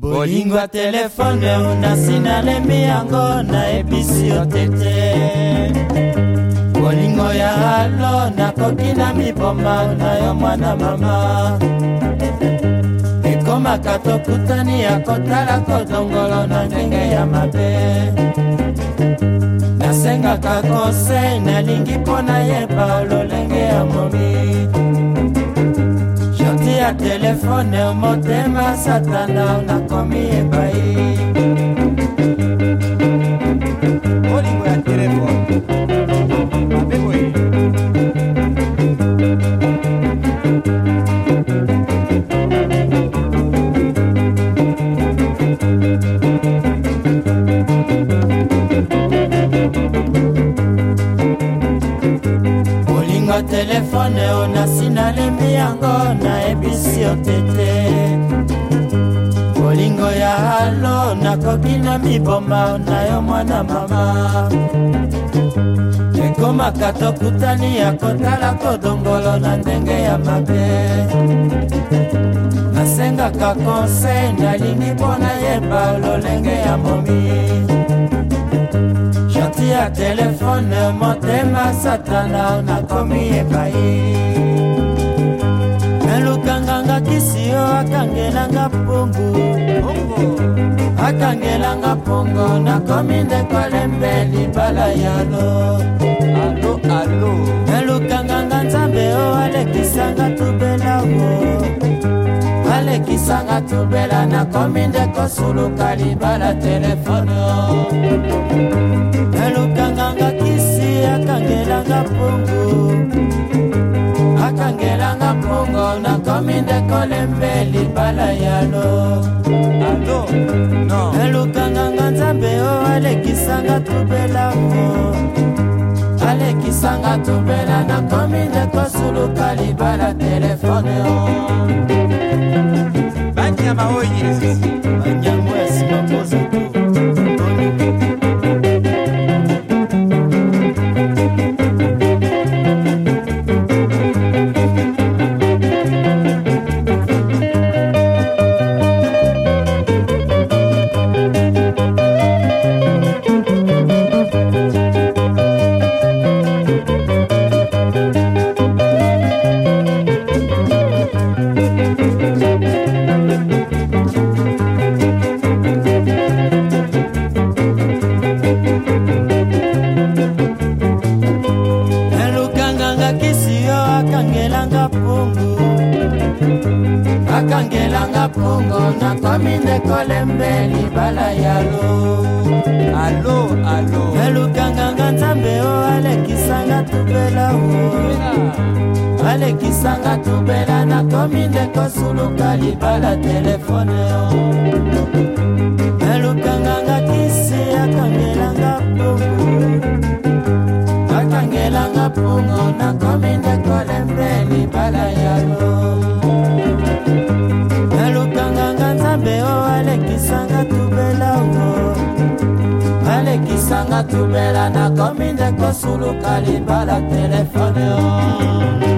bolingo ya telefone nasi nalemi yango nayebisi yo tete bolingo ya alo nakoki na miboma na yo mwana mama ekomaka tokutani ya kotala kodongolo na ndenge ya mabe nasengaka konsei nalingi mpo nayeba lolenge ya momi ya telefone motema satana nakomi ebai olingo ya telefone mabe thank you telefone oyo nasi nalembi yango nayebisi yo tete bolingo ya halo nakoki na miboma na yo mwana mama ekomaka tokutani ya kotala kodongolo na ndenge ya mabe nasengaka konsei nalingi mpo nayeba lolenge ya momi na telefone motema satana nakomi epai elukanganga kisio akangelanga mpungu akangelanga mpungu nakomi ndeko lembe libala yalo alo alo elukanganga nzambe o alekisanga tubelao alekisanga tubela nakomi ndeko suluka libala telefono nanga mpongo nakomi ndeko lembe libala yalo ado no elukanganga nzambe o alekisanga tubelamo alekisanga tubela nakomi ndeko suluka libala telefone o banyama oyesus akangelanga pongo nakomi ndekolembe libala ya lo alo alo elukanganga nzambe o alekisanga tubela o alekisanga tubela nakomi ndekosuluka libala telefone o elukanganga kisi akangelanga pongo akangelanga pongo nakomi ndekolembe libala ya lo tubela you ndeko suluka libala telefone